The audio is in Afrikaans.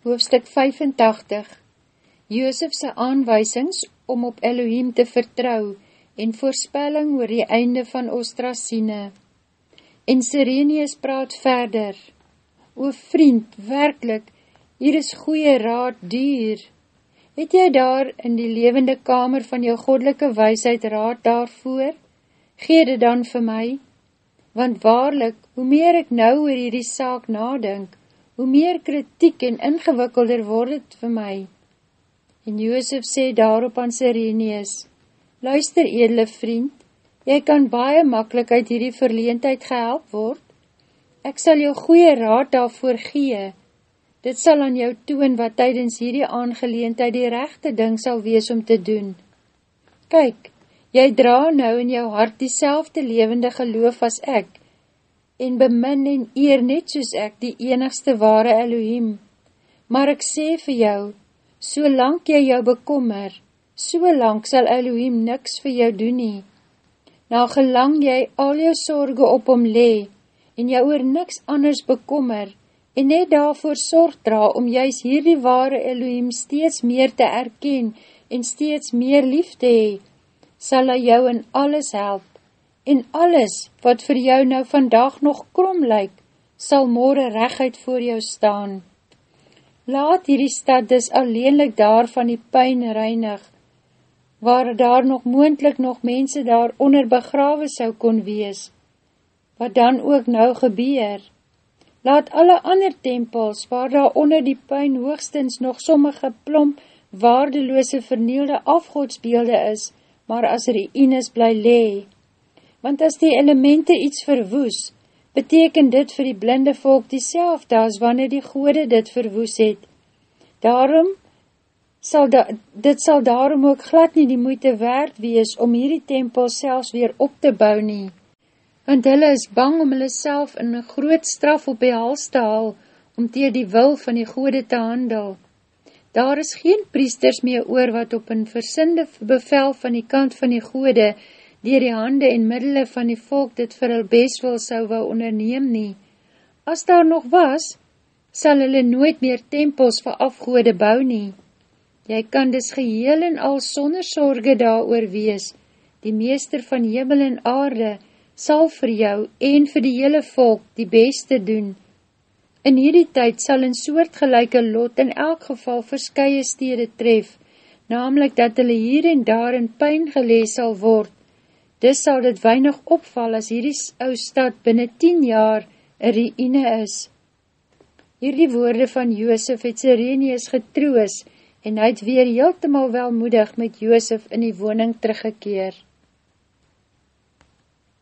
Hoofstuk 85 Joosefse aanwysings om op Elohim te vertrou en voorspelling oor die einde van Ostrasine. En Sirenius praat verder. O vriend, werkelijk, hier is goeie raad duur. Het jy daar in die levende kamer van jou godelike wysheid raad daarvoor? Gee dit dan vir my, want waarlik, hoe meer ek nou oor hierdie saak nadink, hoe meer kritiek en ingewikkelder word het vir my. En Joosef sê daarop aan Sireneus, Luister edele vriend, jy kan baie makkelijk uit hierdie verleentheid gehelp word. Ek sal jou goeie raad daarvoor gee. Dit sal aan jou toon wat tydens hierdie aangeleentheid die rechte ding sal wees om te doen. Kyk, jy dra nou in jou hart die selfde levende geloof as ek, en bemin en eer net soos ek die enigste ware Elohim. Maar ek sê vir jou, so lang jy jou bekommer, so lang sal Elohim niks vir jou doen nie. Na gelang jy al jou sorge op hom le, en jou oor niks anders bekommer, en net daarvoor sorg dra om juist hierdie ware Elohim steeds meer te erken en steeds meer lief te hee, sal hy jou in alles help en alles wat vir jou nou vandag nog krom lyk, sal morgen rechuit voor jou staan. Laat hierdie stad dus alleenlik daar van die pijn reinig, waar daar nog moendlik nog mense daar onder begrawe sou kon wees, wat dan ook nou gebeur. Laat alle ander tempels, waar daar onder die pijn hoogstens nog sommige plomp waardeloose vernielde afgodsbeelde is, maar as ruïnes bly lee want as die elemente iets verwoes, beteken dit vir die blinde volk die selfde as wanneer die gode dit verwoes het. Daarom sal da, dit sal daarom ook glad nie die moeite waard wees om hierdie tempel selfs weer op te bou nie, want hulle is bang om hulle self in een groot straf op die hals te haal, om teer die wil van die gode te handel. Daar is geen priesters meer oor wat op een versinnde bevel van die kant van die gode dier die hande en middele van die volk dit vir hulle beswil sou wou onderneem nie. As daar nog was, sal hulle nooit meer tempels vir afgoede bou nie. Jy kan dus geheel en al sonder sorge daar wees, die meester van hemel en aarde sal vir jou en vir die hele volk die beste doen. In hierdie tyd sal een soortgelijke lot in elk geval verskye stede tref, namelijk dat hulle hier en daar in pijn gelees sal word, Dis sal dit weinig opval as hierdie ou stad binnen 10 jaar een reïne is. Hierdie woorde van Joosef het Sirenius getroos en hy het weer heeltemaal welmoedig met Joosef in die woning teruggekeer.